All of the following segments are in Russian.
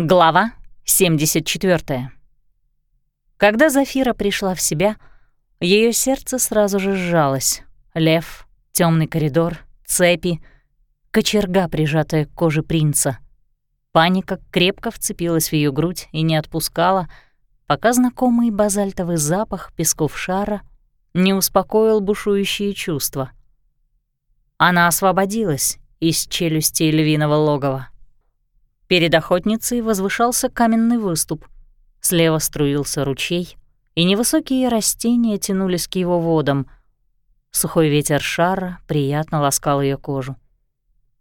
Глава 74. Когда Зафира пришла в себя, ее сердце сразу же сжалось. Лев, темный коридор, цепи, кочерга, прижатая к коже принца. Паника крепко вцепилась в ее грудь и не отпускала, пока знакомый базальтовый запах песков шара не успокоил бушующие чувства. Она освободилась из челюсти львиного логова. Перед охотницей возвышался каменный выступ. Слева струился ручей, и невысокие растения тянулись к его водам. Сухой ветер шара приятно ласкал ее кожу.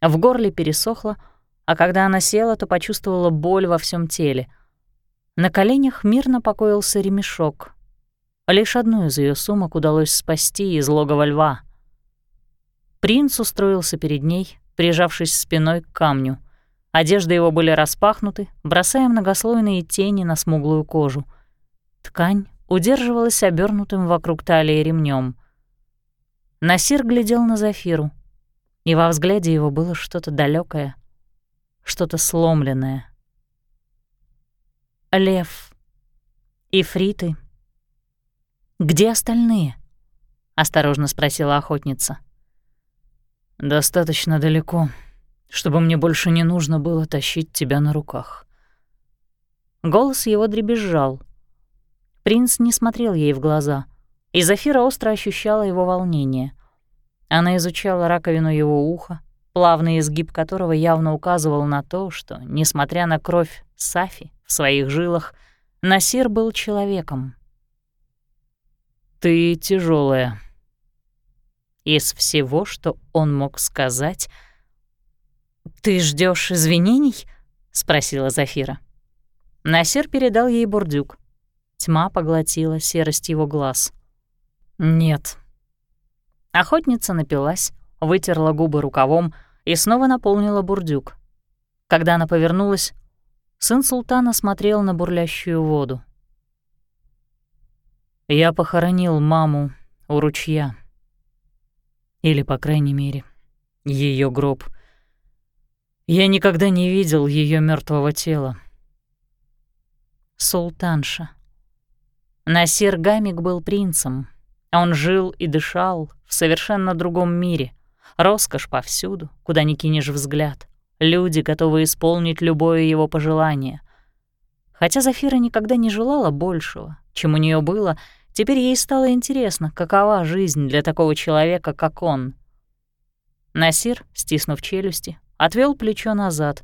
В горле пересохло, а когда она села, то почувствовала боль во всем теле. На коленях мирно покоился ремешок. Лишь одну из ее сумок удалось спасти из логова льва. Принц устроился перед ней, прижавшись спиной к камню — Одежды его были распахнуты, бросая многослойные тени на смуглую кожу. Ткань удерживалась обернутым вокруг талии ремнем. Насир глядел на Зафиру, и во взгляде его было что-то далекое, что-то сломленное. «Лев, Ифриты, где остальные?» — осторожно спросила охотница. «Достаточно далеко», чтобы мне больше не нужно было тащить тебя на руках». Голос его дребезжал. Принц не смотрел ей в глаза, и Зафира остро ощущала его волнение. Она изучала раковину его уха, плавный изгиб которого явно указывал на то, что, несмотря на кровь Сафи в своих жилах, Насир был человеком. «Ты тяжелая. Из всего, что он мог сказать, — «Ты ждешь извинений?» — спросила Зафира. Насир передал ей бурдюк. Тьма поглотила серость его глаз. «Нет». Охотница напилась, вытерла губы рукавом и снова наполнила бурдюк. Когда она повернулась, сын султана смотрел на бурлящую воду. «Я похоронил маму у ручья. Или, по крайней мере, ее гроб — я никогда не видел ее мертвого тела. Султанша. Насир Гамик был принцем. Он жил и дышал в совершенно другом мире. Роскошь повсюду, куда ни кинешь взгляд. Люди, готовы исполнить любое его пожелание. Хотя Зафира никогда не желала большего, чем у нее было, теперь ей стало интересно, какова жизнь для такого человека, как он. Насир, стиснув челюсти, отвел плечо назад.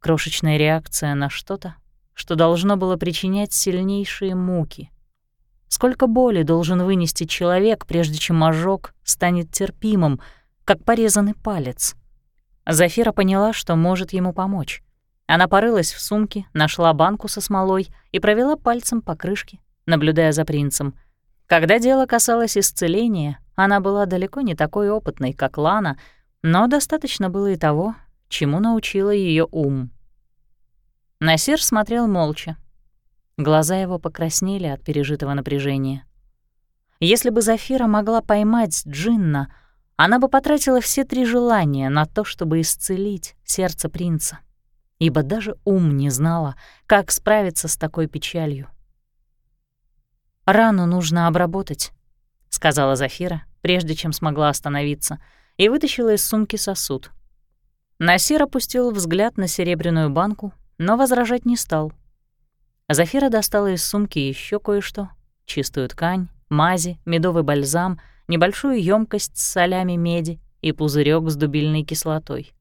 Крошечная реакция на что-то, что должно было причинять сильнейшие муки. Сколько боли должен вынести человек, прежде чем ожог станет терпимым, как порезанный палец? Зафира поняла, что может ему помочь. Она порылась в сумке, нашла банку со смолой и провела пальцем по крышке, наблюдая за принцем. Когда дело касалось исцеления, она была далеко не такой опытной, как Лана — но достаточно было и того, чему научила ее ум. Насир смотрел молча. Глаза его покраснели от пережитого напряжения. Если бы Зафира могла поймать Джинна, она бы потратила все три желания на то, чтобы исцелить сердце принца, ибо даже ум не знала, как справиться с такой печалью. «Рану нужно обработать», — сказала Зафира, прежде чем смогла остановиться — и вытащила из сумки сосуд. Насир опустил взгляд на серебряную банку, но возражать не стал. Зафира достала из сумки еще кое-что — чистую ткань, мази, медовый бальзам, небольшую емкость с солями меди и пузырек с дубильной кислотой.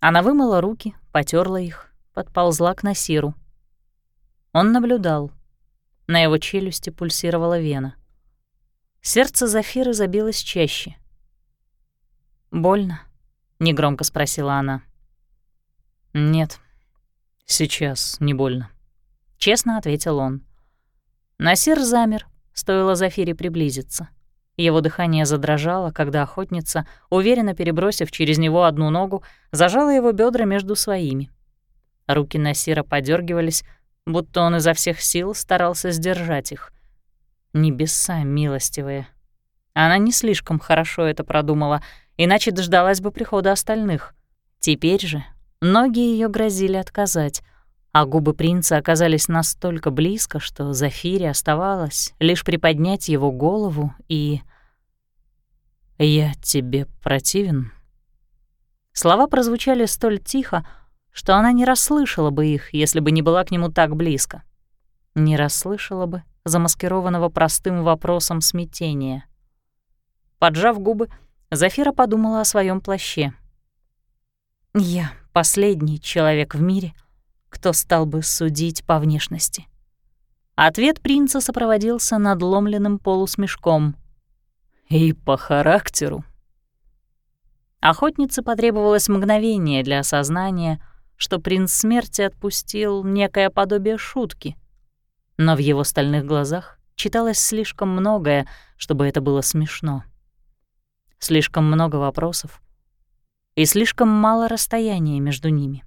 Она вымыла руки, потерла их, подползла к Насиру. Он наблюдал. На его челюсти пульсировала вена. Сердце Зафиры забилось чаще — «Больно?» — негромко спросила она. «Нет, сейчас не больно», — честно ответил он. Насир замер, стоило Зафире приблизиться. Его дыхание задрожало, когда охотница, уверенно перебросив через него одну ногу, зажала его бедра между своими. Руки Насира подергивались, будто он изо всех сил старался сдержать их. Небеса милостивые. Она не слишком хорошо это продумала — иначе дождалась бы прихода остальных. Теперь же ноги ее грозили отказать, а губы принца оказались настолько близко, что Зафире оставалось лишь приподнять его голову и... «Я тебе противен?» Слова прозвучали столь тихо, что она не расслышала бы их, если бы не была к нему так близко. Не расслышала бы замаскированного простым вопросом смятения. Поджав губы, Зафира подумала о своем плаще. «Я последний человек в мире, кто стал бы судить по внешности». Ответ принца сопроводился надломленным полусмешком. «И по характеру». Охотнице потребовалось мгновение для осознания, что принц смерти отпустил некое подобие шутки. Но в его стальных глазах читалось слишком многое, чтобы это было смешно. Слишком много вопросов и слишком мало расстояния между ними.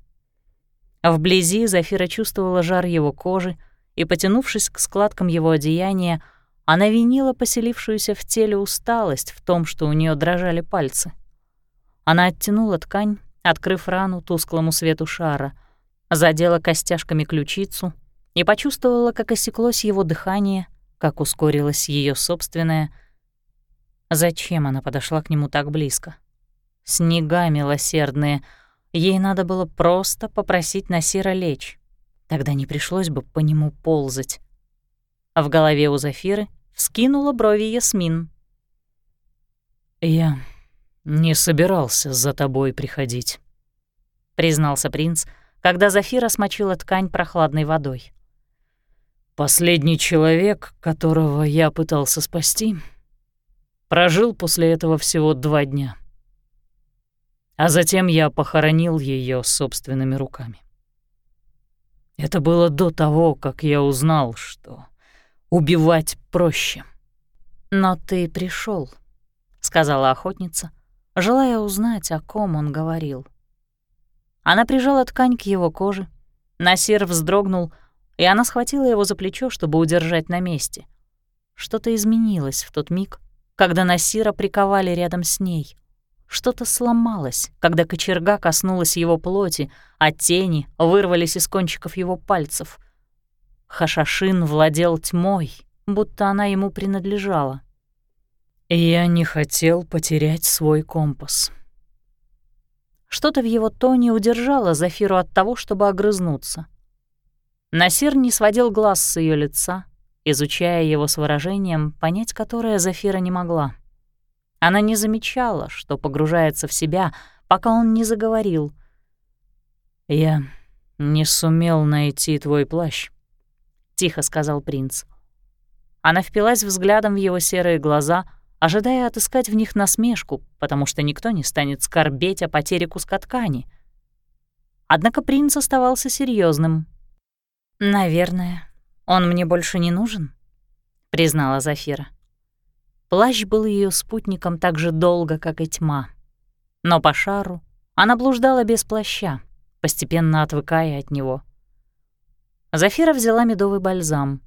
Вблизи Зафира чувствовала жар его кожи, и, потянувшись к складкам его одеяния, она винила поселившуюся в теле усталость в том, что у нее дрожали пальцы. Она оттянула ткань, открыв рану тусклому свету шара, задела костяшками ключицу и почувствовала, как осеклось его дыхание, как ускорилось ее собственное — Зачем она подошла к нему так близко? Снега милосердные. Ей надо было просто попросить Насира лечь. Тогда не пришлось бы по нему ползать. А в голове у Зафиры вскинула брови Ясмин. «Я не собирался за тобой приходить», — признался принц, когда Зафира смочила ткань прохладной водой. «Последний человек, которого я пытался спасти, Прожил после этого всего два дня. А затем я похоронил ее собственными руками. Это было до того, как я узнал, что убивать проще. «Но ты пришел, сказала охотница, желая узнать, о ком он говорил. Она прижала ткань к его коже, Насир вздрогнул, и она схватила его за плечо, чтобы удержать на месте. Что-то изменилось в тот миг, когда Насира приковали рядом с ней. Что-то сломалось, когда кочерга коснулась его плоти, а тени вырвались из кончиков его пальцев. Хашашин владел тьмой, будто она ему принадлежала. «Я не хотел потерять свой компас». Что-то в его тоне удержало Зафиру от того, чтобы огрызнуться. Насир не сводил глаз с ее лица, изучая его с выражением, понять которое Зафира не могла. Она не замечала, что погружается в себя, пока он не заговорил. «Я не сумел найти твой плащ», — тихо сказал принц. Она впилась взглядом в его серые глаза, ожидая отыскать в них насмешку, потому что никто не станет скорбеть о потере куска ткани. Однако принц оставался серьезным. «Наверное, «Он мне больше не нужен», — признала Зафира. Плащ был ее спутником так же долго, как и тьма. Но по шару она блуждала без плаща, постепенно отвыкая от него. Зафира взяла медовый бальзам.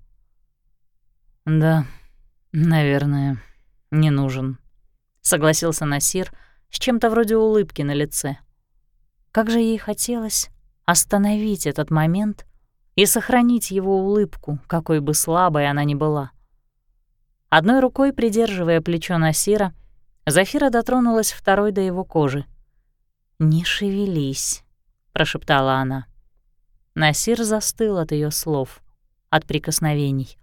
«Да, наверное, не нужен», — согласился Насир с чем-то вроде улыбки на лице. Как же ей хотелось остановить этот момент и сохранить его улыбку, какой бы слабой она ни была. Одной рукой, придерживая плечо Насира, Зафира дотронулась второй до его кожи. «Не шевелись», — прошептала она. Насир застыл от ее слов, от прикосновений.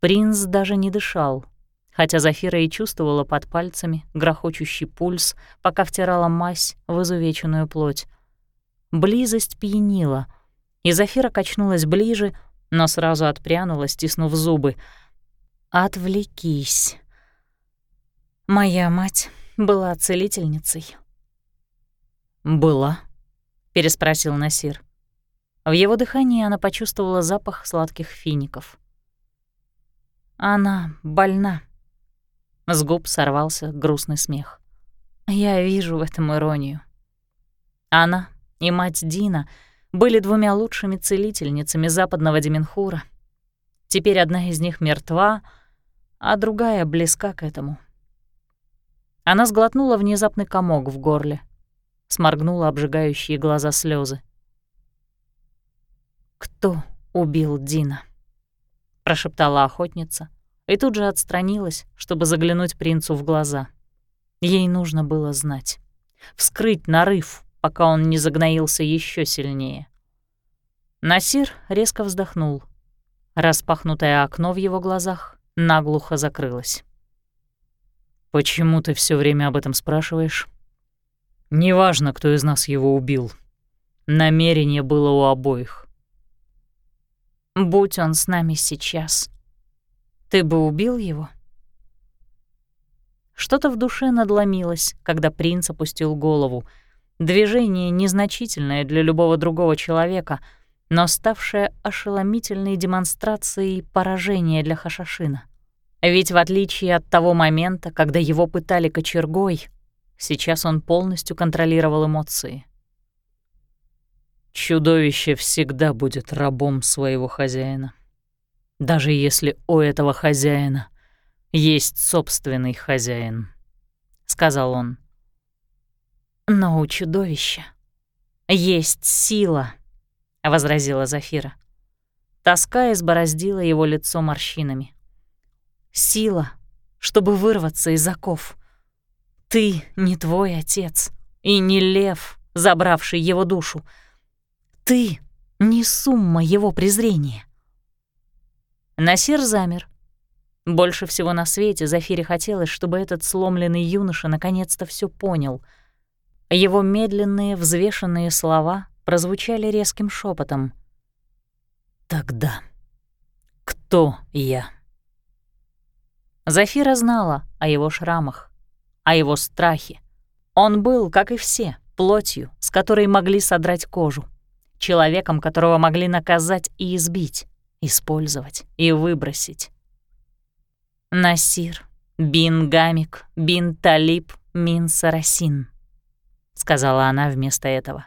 Принц даже не дышал, хотя Зафира и чувствовала под пальцами грохочущий пульс, пока втирала мазь в изувеченную плоть. Близость пьянила — и Зафира качнулась ближе, но сразу отпрянула, стиснув зубы. «Отвлекись. Моя мать была целительницей». «Была?» — переспросил Насир. В его дыхании она почувствовала запах сладких фиников. «Она больна». С губ сорвался грустный смех. «Я вижу в этом иронию». Она и мать Дина — были двумя лучшими целительницами западного Деменхура. Теперь одна из них мертва, а другая близка к этому. Она сглотнула внезапный комок в горле, сморгнула обжигающие глаза слезы. «Кто убил Дина?» — прошептала охотница и тут же отстранилась, чтобы заглянуть принцу в глаза. Ей нужно было знать. Вскрыть нарыв, пока он не загноился еще сильнее. Насир резко вздохнул. Распахнутое окно в его глазах наглухо закрылось. «Почему ты все время об этом спрашиваешь?» «Неважно, кто из нас его убил. Намерение было у обоих. Будь он с нами сейчас, ты бы убил его?» Что-то в душе надломилось, когда принц опустил голову. Движение незначительное для любого другого человека, но ставшее ошеломительной демонстрацией поражения для Хашашина. Ведь в отличие от того момента, когда его пытали кочергой, сейчас он полностью контролировал эмоции. Чудовище всегда будет рабом своего хозяина. Даже если у этого хозяина есть собственный хозяин, — сказал он. Но у чудовища есть сила, — возразила Зафира. Тоска избороздила его лицо морщинами. Сила, чтобы вырваться из оков. Ты не твой отец и не лев, забравший его душу. Ты не сумма его презрения. Насир замер. Больше всего на свете Зафире хотелось, чтобы этот сломленный юноша наконец-то все понял. Его медленные, взвешенные слова прозвучали резким шепотом. «Тогда кто я?» Зафира знала о его шрамах, о его страхе. Он был, как и все, плотью, с которой могли содрать кожу, человеком, которого могли наказать и избить, использовать и выбросить. «Насир, бин Гамик, бин Талиб, мин Сарасин», — сказала она вместо этого.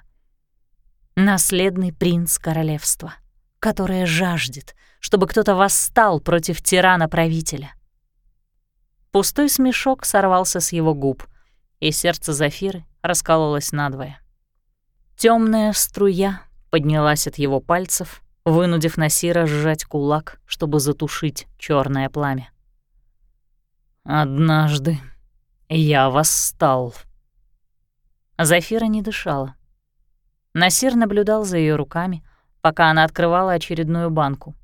«Наследный принц королевства, которое жаждет, чтобы кто-то восстал против тирана-правителя, Пустой смешок сорвался с его губ, и сердце Зафиры раскололось надвое. Темная струя поднялась от его пальцев, вынудив Насира сжать кулак, чтобы затушить черное пламя. «Однажды я восстал». Зафира не дышала. Насир наблюдал за ее руками, пока она открывала очередную банку.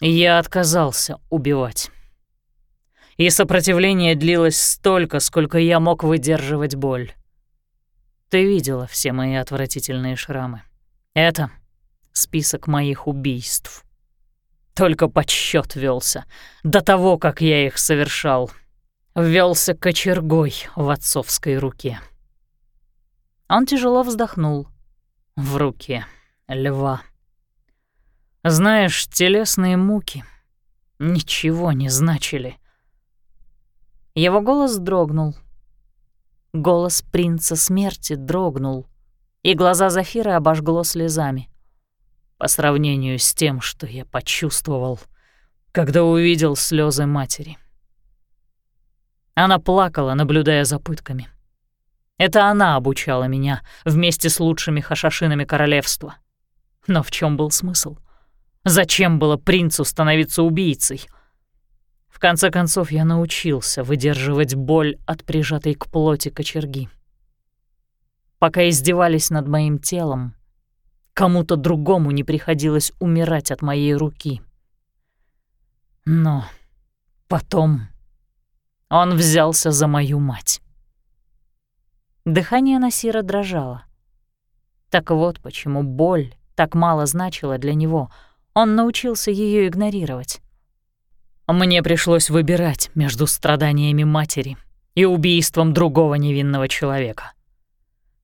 «Я отказался убивать и сопротивление длилось столько, сколько я мог выдерживать боль. Ты видела все мои отвратительные шрамы. Это список моих убийств. Только подсчет велся до того, как я их совершал. Ввелся кочергой в отцовской руке. Он тяжело вздохнул. В руке льва. Знаешь, телесные муки ничего не значили. Его голос дрогнул. Голос принца смерти дрогнул, и глаза Зафиры обожгло слезами. По сравнению с тем, что я почувствовал, когда увидел слезы матери. Она плакала, наблюдая за пытками. Это она обучала меня вместе с лучшими хашашинами королевства. Но в чем был смысл? Зачем было принцу становиться убийцей? В конце концов, я научился выдерживать боль от прижатой к плоти кочерги. Пока издевались над моим телом, кому-то другому не приходилось умирать от моей руки. Но потом он взялся за мою мать. Дыхание Насира дрожало. Так вот почему боль так мало значила для него. Он научился ее игнорировать. Мне пришлось выбирать между страданиями матери и убийством другого невинного человека.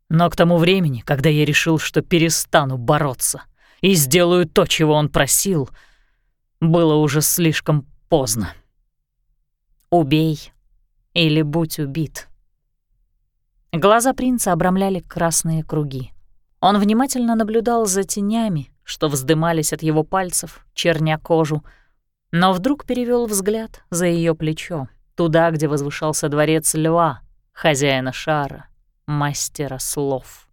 Но к тому времени, когда я решил, что перестану бороться и сделаю то, чего он просил, было уже слишком поздно. «Убей или будь убит». Глаза принца обрамляли красные круги. Он внимательно наблюдал за тенями, что вздымались от его пальцев, черня кожу, но вдруг перевел взгляд за ее плечо, туда, где возвышался дворец льва, хозяина шара, мастера слов.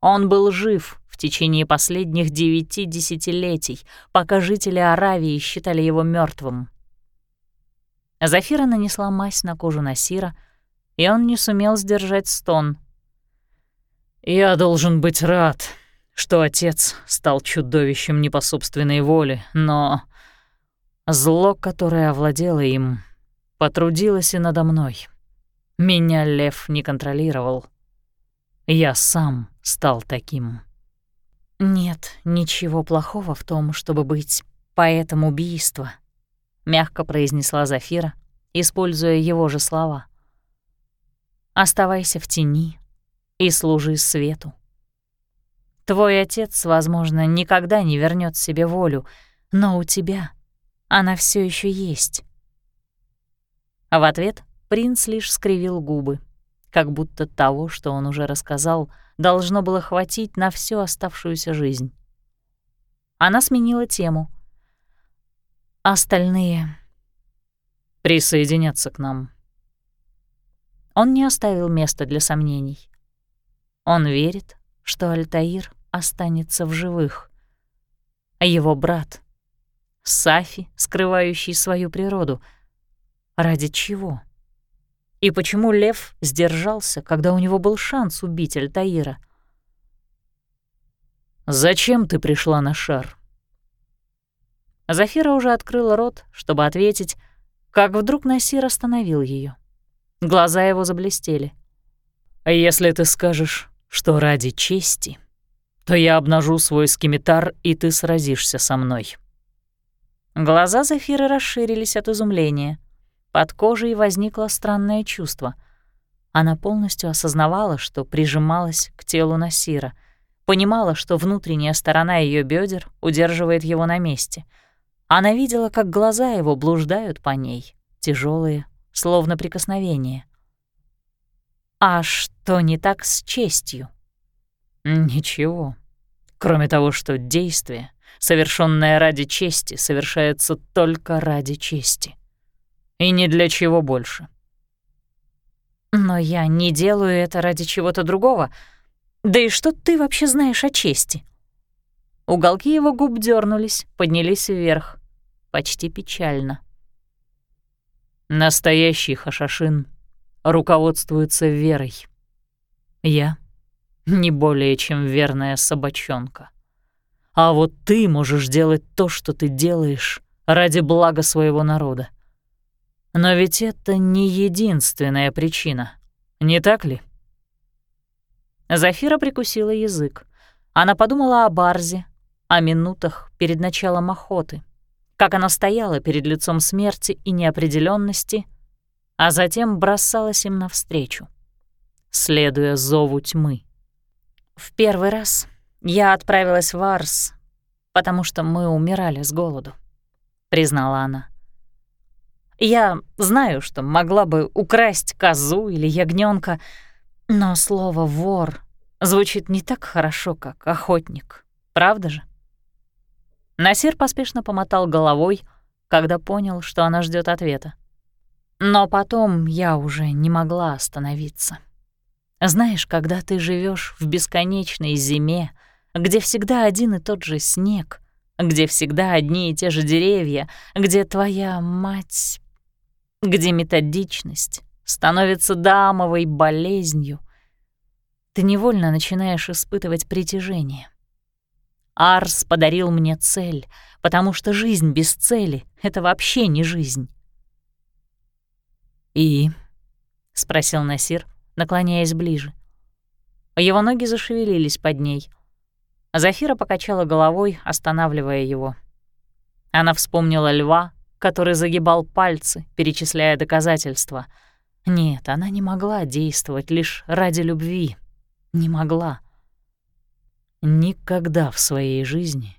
Он был жив в течение последних девяти десятилетий, пока жители Аравии считали его мертвым. Зафира нанесла мазь на кожу Насира, и он не сумел сдержать стон. «Я должен быть рад, что отец стал чудовищем не по собственной воле, но зло, которое овладело им, потрудилось и надо мной. Меня лев не контролировал. Я сам стал таким». «Нет ничего плохого в том, чтобы быть поэтом убийства», — мягко произнесла Зафира, используя его же слова. «Оставайся в тени и служи свету. Твой отец, возможно, никогда не вернет себе волю, но у тебя она все еще есть». А в ответ принц лишь скривил губы, как будто того, что он уже рассказал, должно было хватить на всю оставшуюся жизнь. Она сменила тему — Остальные присоединятся к нам. Он не оставил места для сомнений. Он верит, что Альтаир останется в живых. А его брат — Сафи, скрывающий свою природу. Ради чего? И почему Лев сдержался, когда у него был шанс убить Альтаира? «Зачем ты пришла на шар?» Зафира уже открыла рот, чтобы ответить, как вдруг Насир остановил ее. Глаза его заблестели. «Если ты скажешь, что ради чести, то я обнажу свой скимитар, и ты сразишься со мной». Глаза Зафиры расширились от изумления. Под кожей возникло странное чувство. Она полностью осознавала, что прижималась к телу Насира, понимала, что внутренняя сторона ее бедер удерживает его на месте — она видела, как глаза его блуждают по ней, тяжелые, словно прикосновение. А что не так с честью? Ничего. Кроме того, что действие, совершенное ради чести, совершается только ради чести. И ни для чего больше. Но я не делаю это ради чего-то другого. Да и что ты вообще знаешь о чести? Уголки его губ дернулись, поднялись вверх, почти печально. Настоящий хашашин руководствуется верой. Я не более чем верная собачонка. А вот ты можешь делать то, что ты делаешь, ради блага своего народа. Но ведь это не единственная причина, не так ли? Зафира прикусила язык. Она подумала о Барзе, о минутах перед началом охоты, как она стояла перед лицом смерти и неопределенности, а затем бросалась им навстречу, следуя зову тьмы. «В первый раз я отправилась в Арс, потому что мы умирали с голоду», — признала она. «Я знаю, что могла бы украсть козу или ягненка, но слово «вор» звучит не так хорошо, как «охотник», правда же?» Насир поспешно помотал головой, когда понял, что она ждет ответа. Но потом я уже не могла остановиться. Знаешь, когда ты живешь в бесконечной зиме, где всегда один и тот же снег, где всегда одни и те же деревья, где твоя мать... где методичность становится дамовой болезнью, ты невольно начинаешь испытывать притяжение. Арс подарил мне цель, потому что жизнь без цели — это вообще не жизнь. «И?» — спросил Насир, наклоняясь ближе. Его ноги зашевелились под ней. Зафира покачала головой, останавливая его. Она вспомнила льва, который загибал пальцы, перечисляя доказательства. Нет, она не могла действовать лишь ради любви. Не могла. Никогда в своей жизни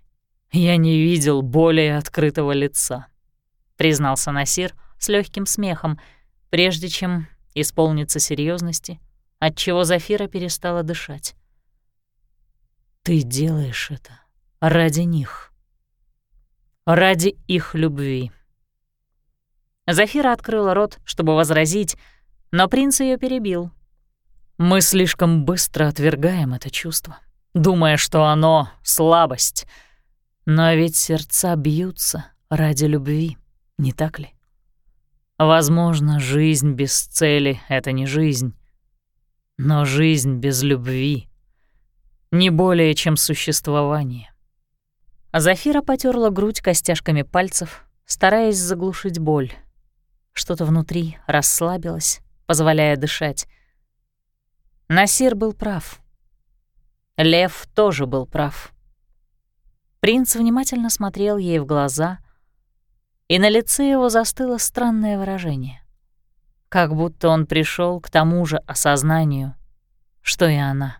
я не видел более открытого лица, признался Насир с легким смехом, прежде чем исполниться серьезности, отчего Зафира перестала дышать. Ты делаешь это ради них. Ради их любви. Зафира открыла рот, чтобы возразить, но принц ее перебил. Мы слишком быстро отвергаем это чувство думая, что оно — слабость. Но ведь сердца бьются ради любви, не так ли? Возможно, жизнь без цели — это не жизнь. Но жизнь без любви — не более чем существование. Зафира потерла грудь костяшками пальцев, стараясь заглушить боль. Что-то внутри расслабилось, позволяя дышать. Насир был прав. Лев тоже был прав. Принц внимательно смотрел ей в глаза, и на лице его застыло странное выражение. Как будто он пришел к тому же осознанию, что и она.